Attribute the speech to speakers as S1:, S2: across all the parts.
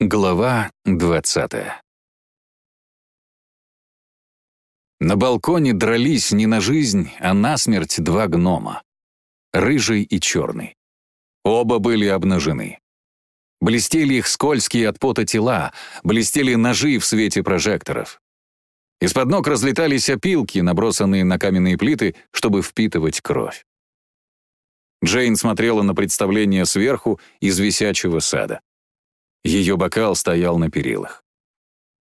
S1: Глава 20 На балконе дрались не на жизнь, а на смерть два гнома. Рыжий и черный. Оба были обнажены. Блестели их скользкие от пота тела, блестели ножи в свете прожекторов. Из-под ног разлетались опилки, набросанные на каменные плиты, чтобы впитывать кровь. Джейн смотрела на представление сверху из висячего сада. Ее бокал стоял на перилах.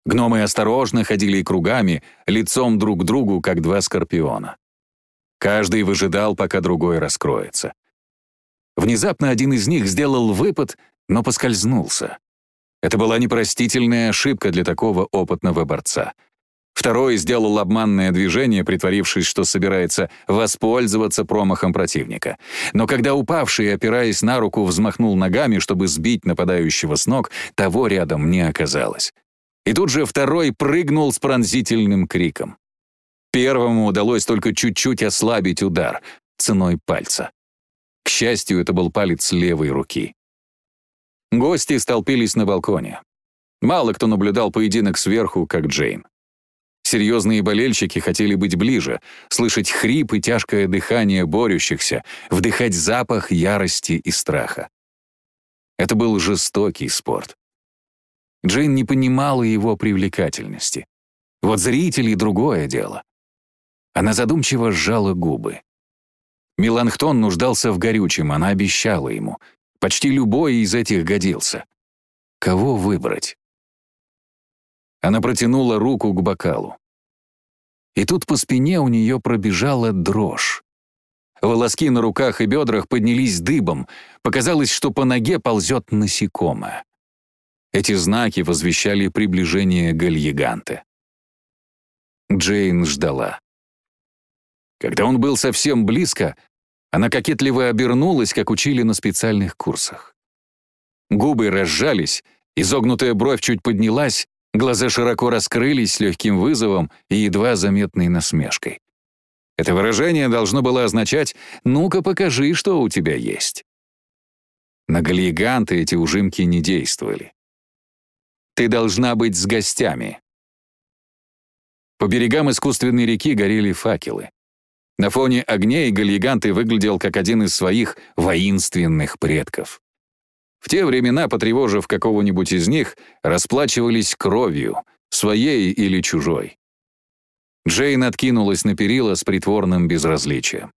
S1: Гномы осторожно ходили кругами, лицом друг к другу, как два скорпиона. Каждый выжидал, пока другой раскроется. Внезапно один из них сделал выпад, но поскользнулся. Это была непростительная ошибка для такого опытного борца — Второй сделал обманное движение, притворившись, что собирается воспользоваться промахом противника. Но когда упавший, опираясь на руку, взмахнул ногами, чтобы сбить нападающего с ног, того рядом не оказалось. И тут же второй прыгнул с пронзительным криком. Первому удалось только чуть-чуть ослабить удар ценой пальца. К счастью, это был палец левой руки. Гости столпились на балконе. Мало кто наблюдал поединок сверху, как Джейн. Серьезные болельщики хотели быть ближе, слышать хрип и тяжкое дыхание борющихся, вдыхать запах ярости и страха. Это был жестокий спорт. Джейн не понимала его привлекательности. Вот зрители — другое дело. Она задумчиво сжала губы. Меланхтон нуждался в горючем, она обещала ему. Почти любой из этих годился. Кого выбрать? Она протянула руку к бокалу. И тут по спине у нее пробежала дрожь. Волоски на руках и бедрах поднялись дыбом. Показалось, что по ноге ползет насекомое. Эти знаки возвещали приближение гальеганта. Джейн ждала. Когда он был совсем близко, она кокетливо обернулась, как учили на специальных курсах. Губы разжались, изогнутая бровь чуть поднялась, Глаза широко раскрылись с легким вызовом и едва заметной насмешкой. Это выражение должно было означать «ну-ка покажи, что у тебя есть». На галлиганты эти ужимки не действовали. «Ты должна быть с гостями». По берегам искусственной реки горели факелы. На фоне огней Гальяганты выглядел как один из своих воинственных предков. В те времена, потревожив какого-нибудь из них, расплачивались кровью, своей или чужой. Джейн откинулась на перила с притворным безразличием.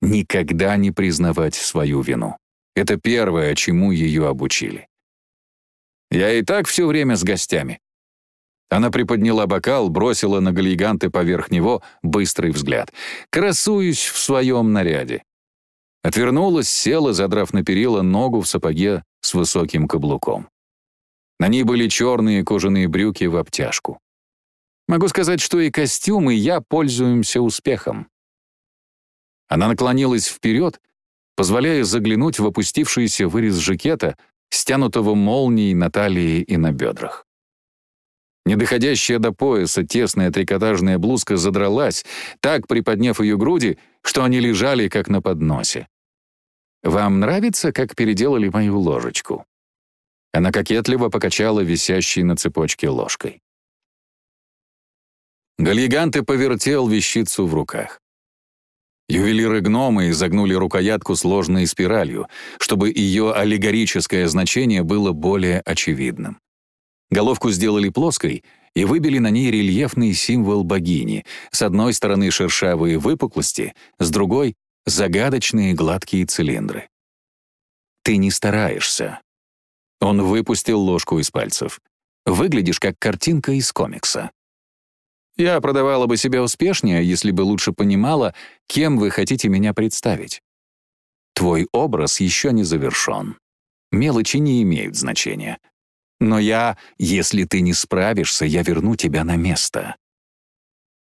S1: Никогда не признавать свою вину. Это первое, чему ее обучили. «Я и так все время с гостями». Она приподняла бокал, бросила на галлиганты поверх него быстрый взгляд. «Красуюсь в своем наряде». Отвернулась, села, задрав на перила ногу в сапоге с высоким каблуком. На ней были черные кожаные брюки в обтяжку. Могу сказать, что и костюм, и я пользуемся успехом. Она наклонилась вперед, позволяя заглянуть в опустившийся вырез жакета, стянутого молнией на талии и на бедрах. Недоходящая до пояса тесная трикотажная блузка задралась, так приподняв ее груди, что они лежали как на подносе. «Вам нравится, как переделали мою ложечку?» Она кокетливо покачала висящей на цепочке ложкой. Гальяганте повертел вещицу в руках. Ювелиры-гномы изогнули рукоятку сложной спиралью, чтобы ее аллегорическое значение было более очевидным. Головку сделали плоской и выбили на ней рельефный символ богини, с одной стороны шершавые выпуклости, с другой загадочные гладкие цилиндры. «Ты не стараешься». Он выпустил ложку из пальцев. «Выглядишь как картинка из комикса». «Я продавала бы себя успешнее, если бы лучше понимала, кем вы хотите меня представить. Твой образ еще не завершен. Мелочи не имеют значения. Но я, если ты не справишься, я верну тебя на место».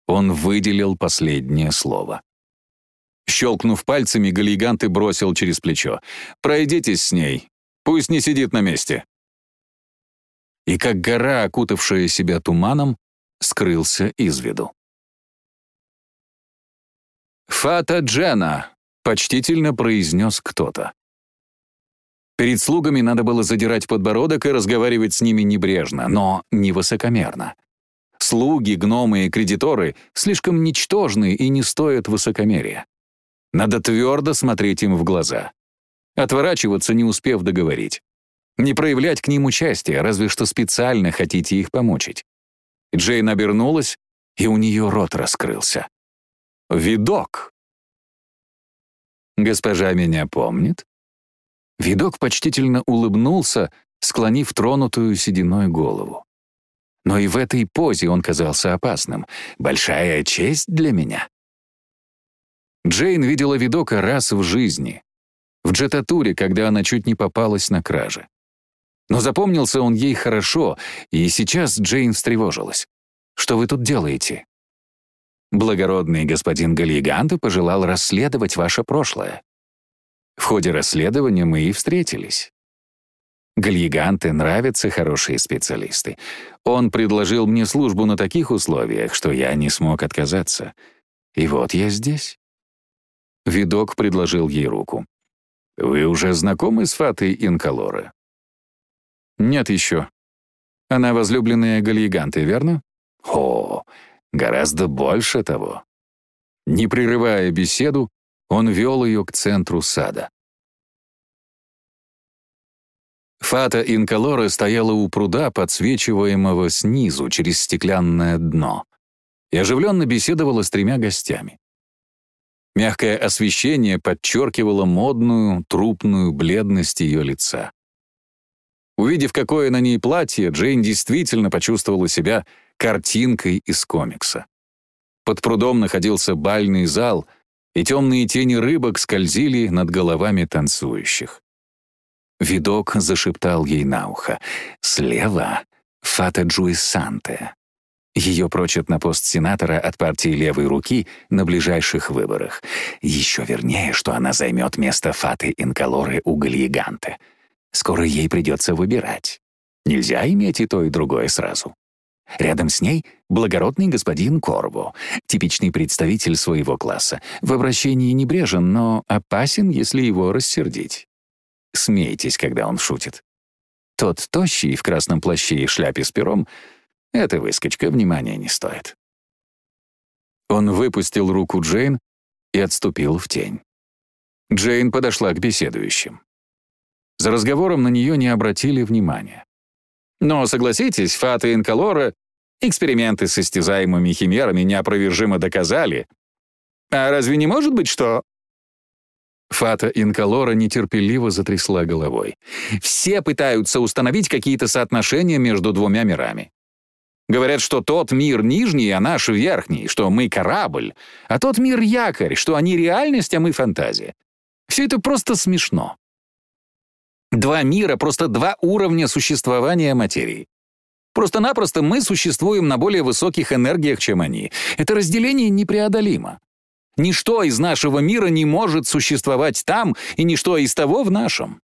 S1: Он выделил последнее слово. Щелкнув пальцами, Галлиганты бросил через плечо. «Пройдитесь с ней. Пусть не сидит на месте». И как гора, окутавшая себя туманом, скрылся из виду. «Фата Джена!» — почтительно произнес кто-то. Перед слугами надо было задирать подбородок и разговаривать с ними небрежно, но не высокомерно. Слуги, гномы и кредиторы слишком ничтожны и не стоят высокомерия. Надо твердо смотреть им в глаза. Отворачиваться, не успев договорить. Не проявлять к ним участия, разве что специально хотите их помучить. Джейн обернулась, и у нее рот раскрылся. «Видок!» «Госпожа меня помнит?» Видок почтительно улыбнулся, склонив тронутую сединой голову. Но и в этой позе он казался опасным. «Большая честь для меня». Джейн видела Видока раз в жизни. В джетатуре, когда она чуть не попалась на краже. Но запомнился он ей хорошо, и сейчас Джейн встревожилась. «Что вы тут делаете?» «Благородный господин Галлиганте пожелал расследовать ваше прошлое. В ходе расследования мы и встретились. Гальяганте нравятся хорошие специалисты. Он предложил мне службу на таких условиях, что я не смог отказаться. И вот я здесь. Видок предложил ей руку. «Вы уже знакомы с Фатой Инколора?» «Нет еще. Она возлюбленная Гальяганте, верно?» «О, гораздо больше того». Не прерывая беседу, он вел ее к центру сада. Фата Инколора стояла у пруда, подсвечиваемого снизу через стеклянное дно, и оживленно беседовала с тремя гостями. Мягкое освещение подчеркивало модную, трупную бледность ее лица. Увидев, какое на ней платье, Джейн действительно почувствовала себя картинкой из комикса. Под прудом находился бальный зал — и темные тени рыбок скользили над головами танцующих. Видок зашептал ей на ухо. «Слева — Фата Джуисанте. Ее прочат на пост сенатора от партии левой руки на ближайших выборах. Еще вернее, что она займет место Фаты Инколоры у Гальеганте. Скоро ей придется выбирать. Нельзя иметь и то, и другое сразу. Рядом с ней благородный господин Корво, типичный представитель своего класса. В обращении небрежен, но опасен, если его рассердить. Смейтесь, когда он шутит. Тот тощий в красном плаще и шляпе с пером — эта выскочка внимания не стоит. Он выпустил руку Джейн и отступил в тень. Джейн подошла к беседующим. За разговором на нее не обратили внимания. Но, согласитесь, Фата Инколора эксперименты с истязаемыми химерами неопровержимо доказали. А разве не может быть, что... Фата Инколора нетерпеливо затрясла головой. Все пытаются установить какие-то соотношения между двумя мирами. Говорят, что тот мир нижний, а наш верхний, что мы корабль, а тот мир якорь, что они реальность, а мы фантазия. Все это просто смешно. Два мира, просто два уровня существования материи. Просто-напросто мы существуем на более высоких энергиях, чем они. Это разделение непреодолимо. Ничто из нашего мира не может существовать там, и ничто из того в нашем.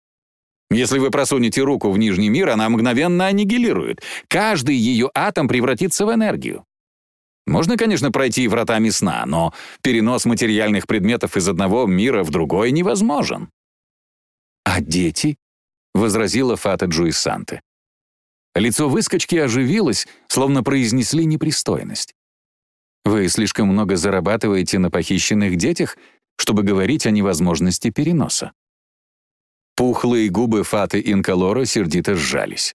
S1: Если вы просунете руку в нижний мир, она мгновенно аннигилирует. Каждый ее атом превратится в энергию. Можно, конечно, пройти вратами сна, но перенос материальных предметов из одного мира в другой невозможен. А дети? — возразила Фата Джуисанте. Лицо выскочки оживилось, словно произнесли непристойность. «Вы слишком много зарабатываете на похищенных детях, чтобы говорить о невозможности переноса». Пухлые губы Фаты Инколора сердито сжались.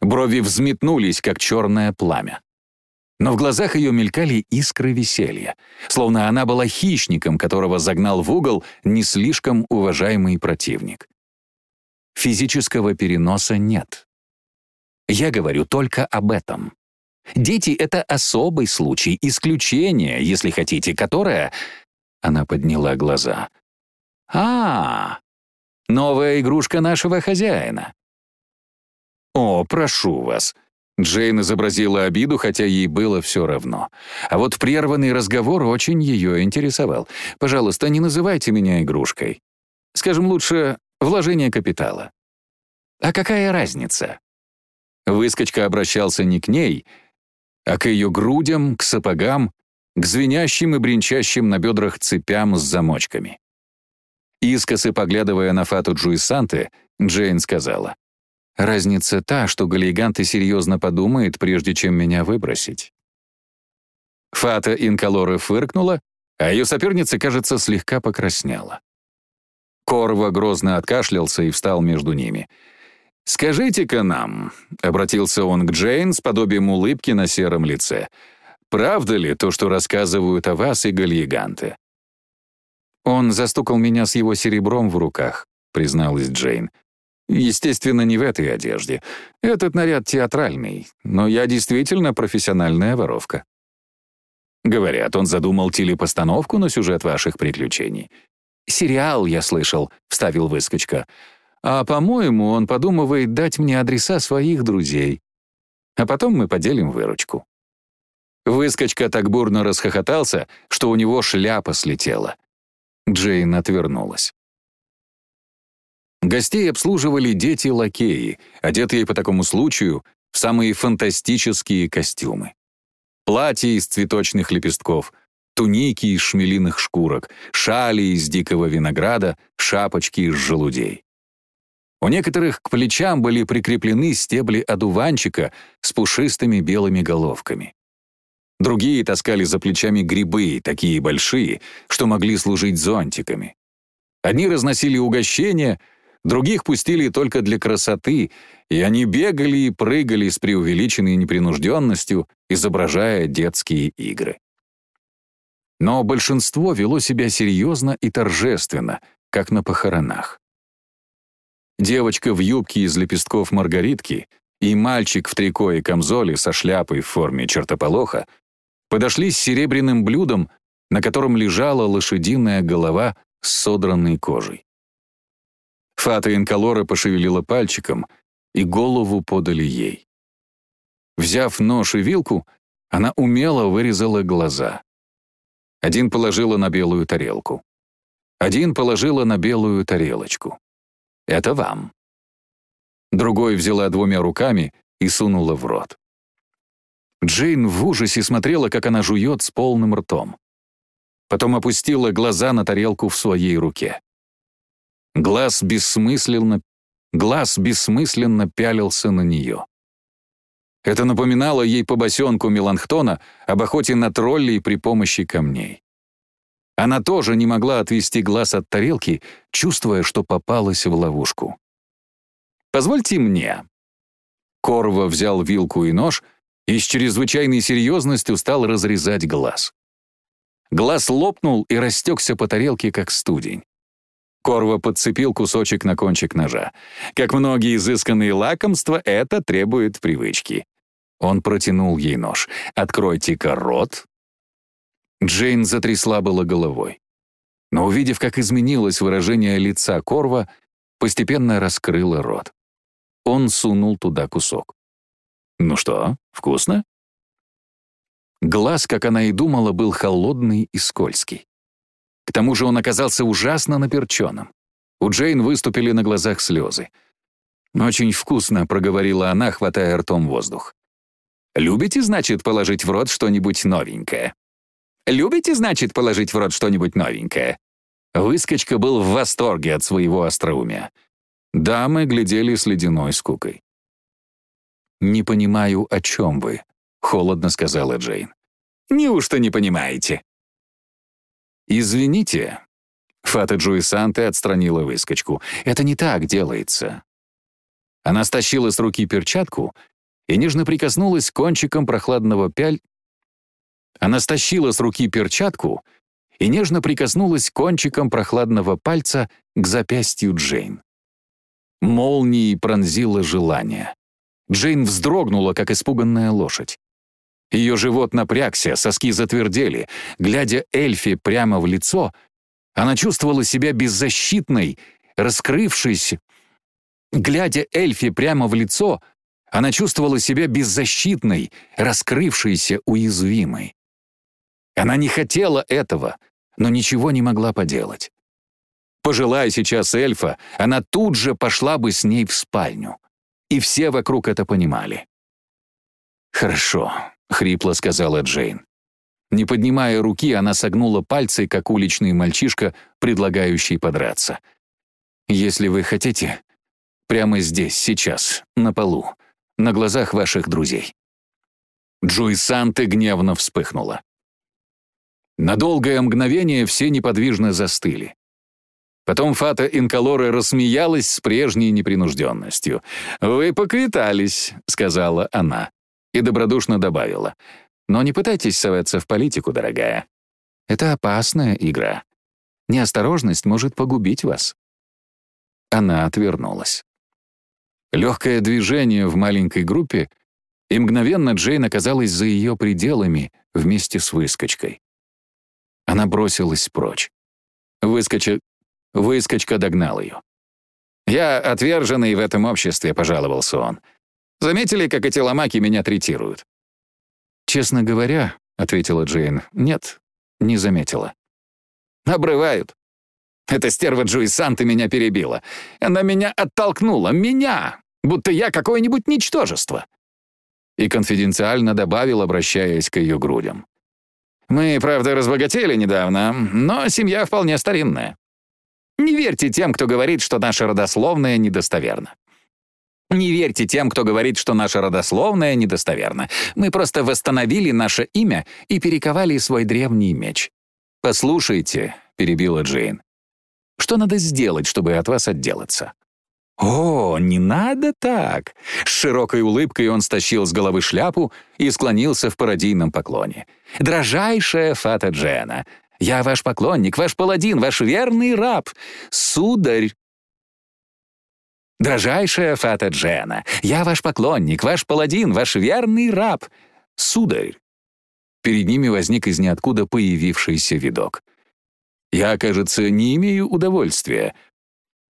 S1: Брови взметнулись, как черное пламя. Но в глазах ее мелькали искры веселья, словно она была хищником, которого загнал в угол не слишком уважаемый противник. Физического переноса нет. Я говорю только об этом. Дети — это особый случай, исключение, если хотите, которое... Она подняла глаза. а, новая игрушка нашего хозяина. «О, прошу вас», Джейн изобразила обиду, хотя ей было все равно. А вот прерванный разговор очень ее интересовал. «Пожалуйста, не называйте меня игрушкой. Скажем лучше, вложение капитала. А какая разница? Выскочка обращался не к ней, а к ее грудям, к сапогам, к звенящим и бренчащим на бедрах цепям с замочками. Искосы поглядывая на Фату Джуисанте, Джейн сказала. «Разница та, что Галлигант серьезно подумает, прежде чем меня выбросить». Фата Инколора фыркнула, а ее соперница, кажется, слегка покраснела. Корва грозно откашлялся и встал между ними. «Скажите-ка нам», — обратился он к Джейн с подобием улыбки на сером лице, «правда ли то, что рассказывают о вас и Гальеганте?» «Он застукал меня с его серебром в руках», — призналась Джейн. «Естественно, не в этой одежде. Этот наряд театральный, но я действительно профессиональная воровка». Говорят, он задумал телепостановку на сюжет ваших приключений. «Сериал, я слышал», — вставил выскочка. «А, по-моему, он подумывает дать мне адреса своих друзей. А потом мы поделим выручку». Выскочка так бурно расхохотался, что у него шляпа слетела. Джейн отвернулась. Гостей обслуживали дети-лакеи, одетые по такому случаю в самые фантастические костюмы платья из цветочных лепестков, туники из шмелиных шкурок, шали из дикого винограда, шапочки из желудей. У некоторых к плечам были прикреплены стебли одуванчика с пушистыми белыми головками. Другие таскали за плечами грибы, такие большие, что могли служить зонтиками. Одни разносили угощения — Других пустили только для красоты, и они бегали и прыгали с преувеличенной непринужденностью, изображая детские игры. Но большинство вело себя серьезно и торжественно, как на похоронах. Девочка в юбке из лепестков маргаритки и мальчик в трико и камзоле со шляпой в форме чертополоха подошли с серебряным блюдом, на котором лежала лошадиная голова с содранной кожей. Фата Инколора пошевелила пальчиком, и голову подали ей. Взяв нож и вилку, она умело вырезала глаза. Один положила на белую тарелку. Один положила на белую тарелочку. «Это вам». Другой взяла двумя руками и сунула в рот. Джейн в ужасе смотрела, как она жует с полным ртом. Потом опустила глаза на тарелку в своей руке. Глаз бессмысленно, глаз бессмысленно пялился на нее. Это напоминало ей побосенку Меланхтона об охоте на троллей при помощи камней. Она тоже не могла отвести глаз от тарелки, чувствуя, что попалась в ловушку. «Позвольте мне». Корва взял вилку и нож и с чрезвычайной серьезностью стал разрезать глаз. Глаз лопнул и растекся по тарелке, как студень. Корва подцепил кусочек на кончик ножа. Как многие изысканные лакомства, это требует привычки. Он протянул ей нож. «Откройте-ка рот». Джейн затрясла было головой. Но увидев, как изменилось выражение лица Корва, постепенно раскрыла рот. Он сунул туда кусок. «Ну что, вкусно?» Глаз, как она и думала, был холодный и скользкий. К тому же он оказался ужасно наперченным. У Джейн выступили на глазах слезы. «Очень вкусно», — проговорила она, хватая ртом воздух. «Любите, значит, положить в рот что-нибудь новенькое?» «Любите, значит, положить в рот что-нибудь новенькое?» Выскочка был в восторге от своего остроумия. Дамы глядели с ледяной скукой. «Не понимаю, о чем вы», — холодно сказала Джейн. «Неужто не понимаете?» «Извините». Фата Джуисанте отстранила выскочку. «Это не так делается». Она стащила с руки перчатку и нежно прикоснулась кончиком прохладного пяль... Она стащила с руки перчатку и нежно прикоснулась кончиком прохладного пальца к запястью Джейн. Молнией пронзило желание. Джейн вздрогнула, как испуганная лошадь. Ее живот напрягся, соски затвердели. Глядя Эльфи прямо в лицо, она чувствовала себя беззащитной, раскрывшейся. Глядя Эльфи прямо в лицо, она чувствовала себя беззащитной, раскрывшейся, уязвимой. Она не хотела этого, но ничего не могла поделать. Пожелая сейчас эльфа, она тут же пошла бы с ней в спальню. И все вокруг это понимали. «Хорошо», — хрипло сказала Джейн. Не поднимая руки, она согнула пальцы, как уличный мальчишка, предлагающий подраться. «Если вы хотите, Прямо здесь, сейчас, на полу, на глазах ваших друзей». Джуй Санте гневно вспыхнула. На долгое мгновение все неподвижно застыли. Потом Фата Инколоре рассмеялась с прежней непринужденностью. «Вы поквитались», — сказала она, и добродушно добавила. «Но не пытайтесь соваться в политику, дорогая. Это опасная игра. Неосторожность может погубить вас». Она отвернулась. Легкое движение в маленькой группе, и мгновенно Джейн оказалась за ее пределами вместе с выскочкой. Она бросилась прочь. Выскоча... Выскочка догнал ее. «Я отверженный в этом обществе», — пожаловался он. «Заметили, как эти ломаки меня третируют?» «Честно говоря», — ответила Джейн, — «нет, не заметила». «Обрывают. Эта стерва Джуи Санта меня перебила. Она меня оттолкнула. Меня! Будто я какое-нибудь ничтожество!» И конфиденциально добавил, обращаясь к ее грудям. Мы, правда, разбогатели недавно, но семья вполне старинная. Не верьте тем, кто говорит, что наша родословная недостоверна. Не верьте тем, кто говорит, что наша родословная недостоверна. Мы просто восстановили наше имя и перековали свой древний меч. «Послушайте», — перебила Джейн, — «что надо сделать, чтобы от вас отделаться?» «О, не надо так!» С широкой улыбкой он стащил с головы шляпу и склонился в пародийном поклоне. «Дрожайшая Фата Джена! Я ваш поклонник, ваш паладин, ваш верный раб! Сударь!» «Дрожайшая Фата Джена! Я ваш поклонник, ваш паладин, ваш верный раб! Сударь!» Перед ними возник из ниоткуда появившийся видок. «Я, кажется, не имею удовольствия»,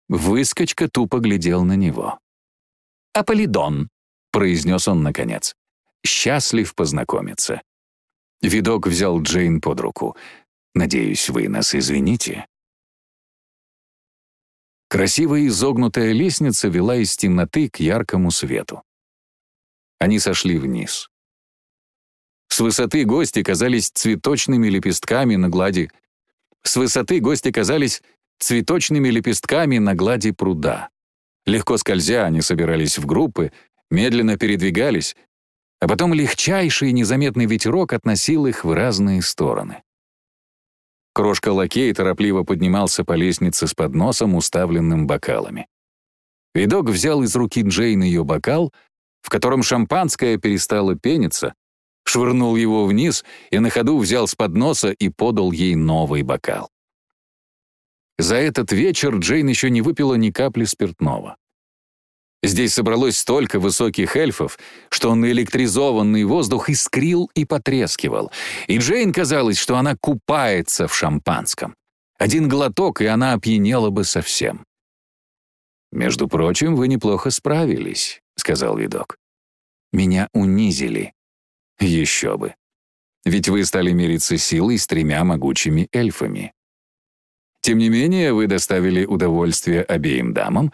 S1: Выскочка тупо глядел на него. «Аполидон», — произнес он наконец. «Счастлив познакомиться». Видок взял Джейн под руку. «Надеюсь, вы нас извините?» Красивая изогнутая лестница вела из темноты к яркому свету. Они сошли вниз. С высоты гости казались цветочными лепестками на глади. С высоты гости казались цветочными лепестками на глади пруда. Легко скользя, они собирались в группы, медленно передвигались, а потом легчайший незаметный ветерок относил их в разные стороны. Крошка лакей торопливо поднимался по лестнице с подносом, уставленным бокалами. Видок взял из руки Джейн ее бокал, в котором шампанское перестало пениться, швырнул его вниз и на ходу взял с подноса и подал ей новый бокал. За этот вечер Джейн еще не выпила ни капли спиртного. Здесь собралось столько высоких эльфов, что наэлектризованный воздух искрил и потрескивал, и Джейн казалось, что она купается в шампанском. Один глоток, и она опьянела бы совсем. «Между прочим, вы неплохо справились», — сказал видок. «Меня унизили». «Еще бы. Ведь вы стали мериться силой с тремя могучими эльфами. Тем не менее, вы доставили удовольствие обеим дамам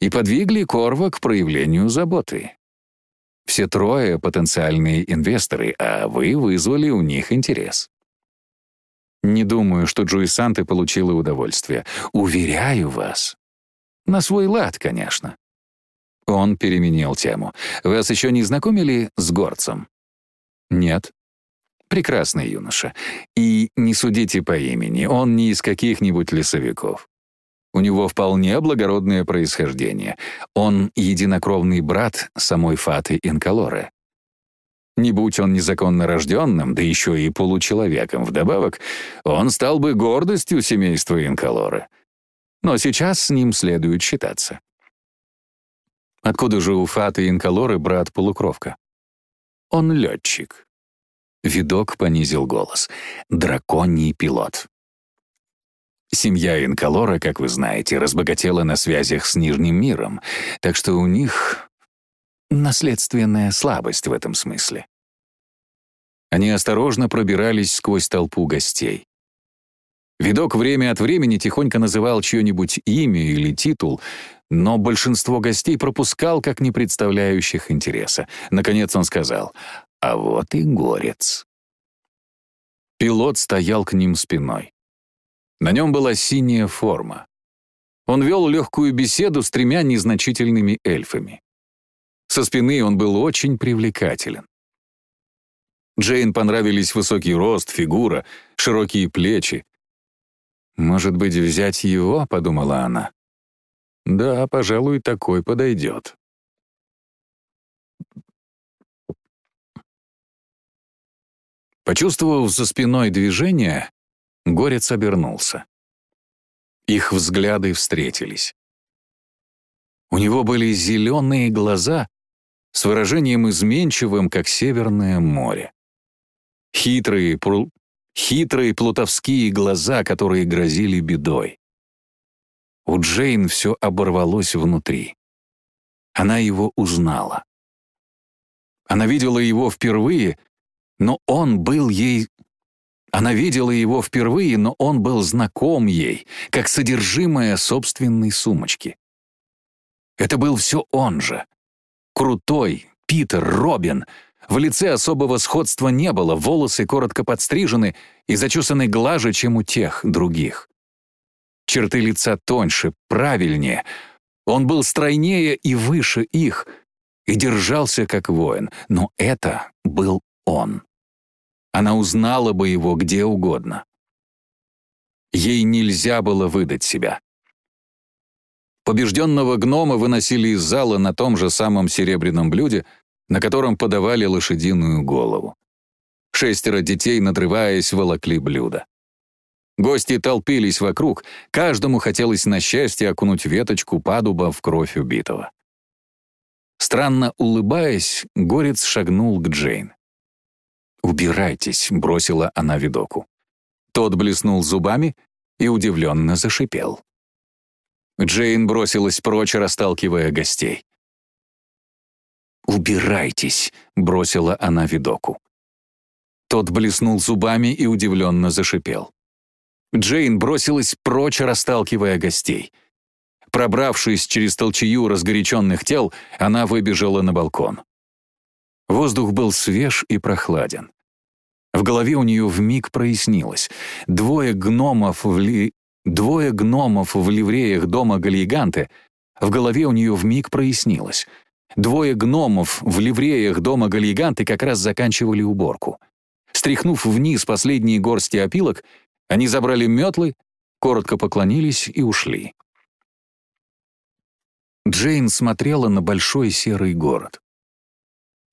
S1: и подвигли Корва к проявлению заботы. Все трое — потенциальные инвесторы, а вы вызвали у них интерес. Не думаю, что Джуи Санте получила удовольствие. Уверяю вас. На свой лад, конечно. Он переменил тему. Вас еще не знакомили с горцем? Нет. Прекрасный юноша. И не судите по имени, он не из каких-нибудь лесовиков. У него вполне благородное происхождение. Он единокровный брат самой Фаты Инкалоры. Не будь он незаконно рожденным, да еще и получеловеком вдобавок, он стал бы гордостью семейства Инкалоры. Но сейчас с ним следует считаться. Откуда же у Фаты Инкалоры брат-полукровка? Он летчик. Видок понизил голос. «Драконий пилот». Семья Инкалора, как вы знаете, разбогатела на связях с Нижним миром, так что у них наследственная слабость в этом смысле. Они осторожно пробирались сквозь толпу гостей. Видок время от времени тихонько называл чье-нибудь имя или титул, но большинство гостей пропускал как не представляющих интереса. Наконец он сказал а вот и горец. Пилот стоял к ним спиной. На нем была синяя форма. он вел легкую беседу с тремя незначительными эльфами. Со спины он был очень привлекателен. Джейн понравились высокий рост, фигура, широкие плечи. «Может быть, взять его?» — подумала она. «Да, пожалуй, такой подойдет». Почувствовав за спиной движение, Горец обернулся. Их взгляды встретились. У него были зеленые глаза с выражением изменчивым, как Северное море. Хитрые, пру... хитрые плутовские глаза, которые грозили бедой. У Джейн все оборвалось внутри. Она его узнала. Она видела его впервые, но он был ей... Она видела его впервые, но он был знаком ей, как содержимое собственной сумочки. Это был все он же. Крутой, Питер, Робин — в лице особого сходства не было, волосы коротко подстрижены и зачесаны глаже, чем у тех других. Черты лица тоньше, правильнее. Он был стройнее и выше их, и держался как воин, но это был он. Она узнала бы его где угодно. Ей нельзя было выдать себя. Побежденного гнома выносили из зала на том же самом серебряном блюде — на котором подавали лошадиную голову. Шестеро детей, надрываясь, волокли блюдо. Гости толпились вокруг, каждому хотелось на счастье окунуть веточку падуба в кровь убитого. Странно улыбаясь, Горец шагнул к Джейн. «Убирайтесь», — бросила она видоку. Тот блеснул зубами и удивленно зашипел. Джейн бросилась прочь, расталкивая гостей. «Убирайтесь», — бросила она видоку. Тот блеснул зубами и удивленно зашипел. Джейн бросилась прочь, расталкивая гостей. Пробравшись через толчею разгоряченных тел, она выбежала на балкон. Воздух был свеж и прохладен. В голове у нее вмиг прояснилось. Двое гномов в ли... Двое гномов в ливреях дома Гальяганте. В голове у нее вмиг прояснилось — Двое гномов в ливреях дома Гальяганты как раз заканчивали уборку. Стряхнув вниз последние горсти опилок, они забрали метлы, коротко поклонились и ушли. Джейн смотрела на большой серый город.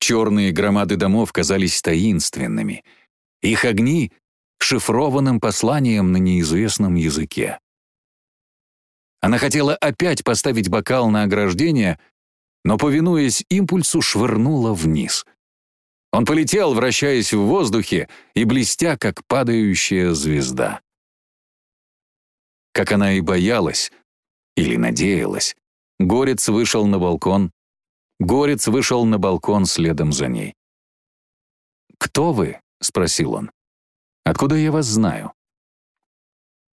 S1: Черные громады домов казались таинственными. Их огни — шифрованным посланием на неизвестном языке. Она хотела опять поставить бокал на ограждение, но, повинуясь импульсу, швырнула вниз. Он полетел, вращаясь в воздухе и блестя, как падающая звезда. Как она и боялась, или надеялась, Горец вышел на балкон. Горец вышел на балкон следом за ней. «Кто вы?» — спросил он. «Откуда я вас знаю?»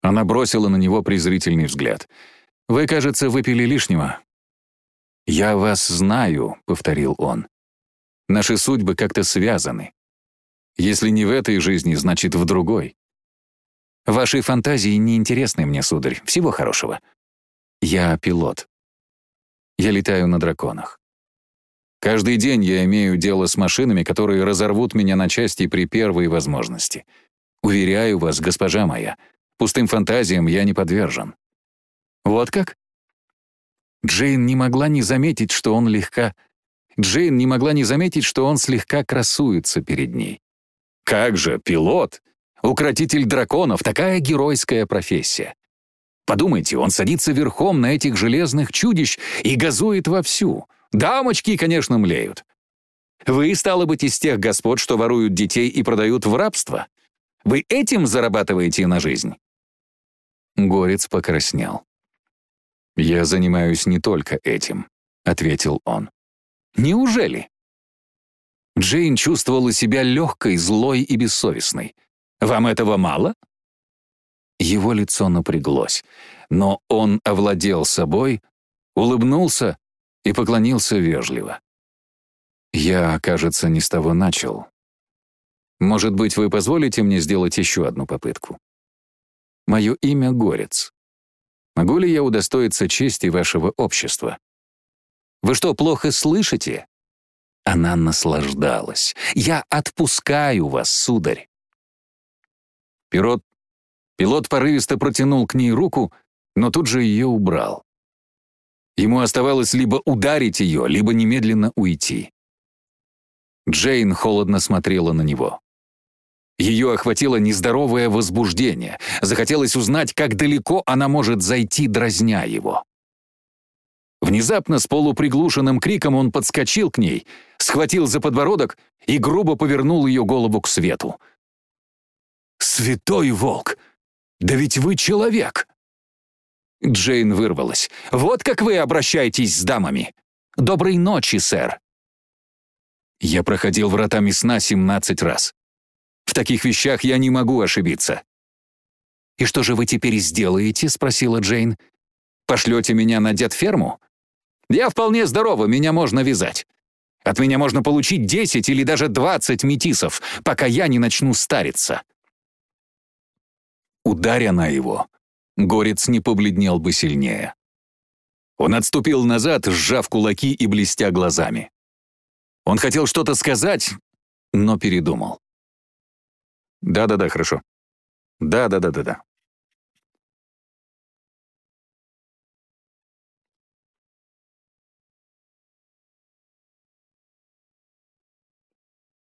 S1: Она бросила на него презрительный взгляд. «Вы, кажется, выпили лишнего. «Я вас знаю», — повторил он. «Наши судьбы как-то связаны. Если не в этой жизни, значит, в другой. Ваши фантазии неинтересны мне, сударь. Всего хорошего. Я пилот. Я летаю на драконах. Каждый день я имею дело с машинами, которые разорвут меня на части при первой возможности. Уверяю вас, госпожа моя, пустым фантазиям я не подвержен. Вот как? Джейн не могла не заметить, что он легка... Джейн не могла не заметить, что он слегка красуется перед ней. Как же, пилот! Укротитель драконов — такая геройская профессия. Подумайте, он садится верхом на этих железных чудищ и газует вовсю. Дамочки, конечно, млеют. Вы, стало быть, из тех господ, что воруют детей и продают в рабство? Вы этим зарабатываете на жизнь?» Горец покраснел. «Я занимаюсь не только этим», — ответил он. «Неужели?» Джейн чувствовала себя легкой, злой и бессовестной. «Вам этого мало?» Его лицо напряглось, но он овладел собой, улыбнулся и поклонился вежливо. «Я, кажется, не с того начал. Может быть, вы позволите мне сделать еще одну попытку? Мое имя Горец. Могу ли я удостоиться чести вашего общества? Вы что, плохо слышите? Она наслаждалась. Я отпускаю вас, сударь. Пилот, пилот порывисто протянул к ней руку, но тут же ее убрал. Ему оставалось либо ударить ее, либо немедленно уйти. Джейн холодно смотрела на него. Ее охватило нездоровое возбуждение. Захотелось узнать, как далеко она может зайти, дразня его. Внезапно с полуприглушенным криком он подскочил к ней, схватил за подбородок и грубо повернул ее голову к свету. «Святой волк! Да ведь вы человек!» Джейн вырвалась. «Вот как вы обращаетесь с дамами! Доброй ночи, сэр!» Я проходил вратами сна 17 раз. В таких вещах я не могу ошибиться. «И что же вы теперь сделаете?» — спросила Джейн. «Пошлете меня на дед-ферму? Я вполне здорова, меня можно вязать. От меня можно получить 10 или даже 20 метисов, пока я не начну стариться». Ударя на его, Горец не побледнел бы сильнее. Он отступил назад, сжав кулаки и блестя глазами. Он хотел что-то сказать, но передумал. Да-да-да, хорошо. Да-да-да-да-да.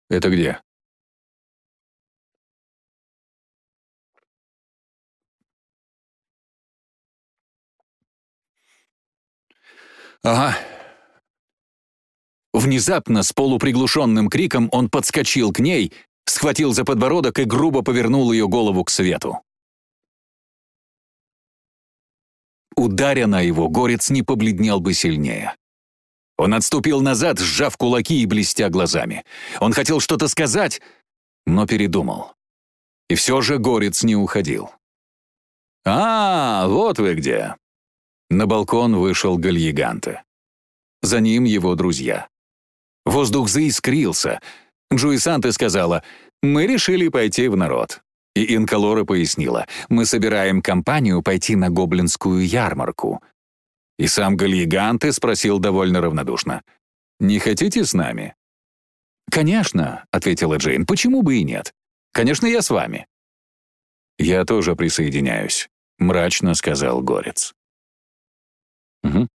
S1: Это где? Ага. Внезапно, с полуприглушенным криком, он подскочил к ней, схватил за подбородок и грубо повернул ее голову к свету. Ударя на его, горец не побледнел бы сильнее. Он отступил назад, сжав кулаки и блестя глазами. Он хотел что-то сказать, но передумал. И все же горец не уходил. «А, вот вы где!» На балкон вышел Гальеганте. За ним его друзья. Воздух заискрился — Джуи Санте сказала, «Мы решили пойти в народ». И Инкалора пояснила, «Мы собираем компанию пойти на гоблинскую ярмарку». И сам Гальеганте спросил довольно равнодушно, «Не хотите с нами?» «Конечно», — ответила Джейн, «почему бы и нет? Конечно, я с вами». «Я тоже присоединяюсь», — мрачно сказал Горец. Mm-hmm.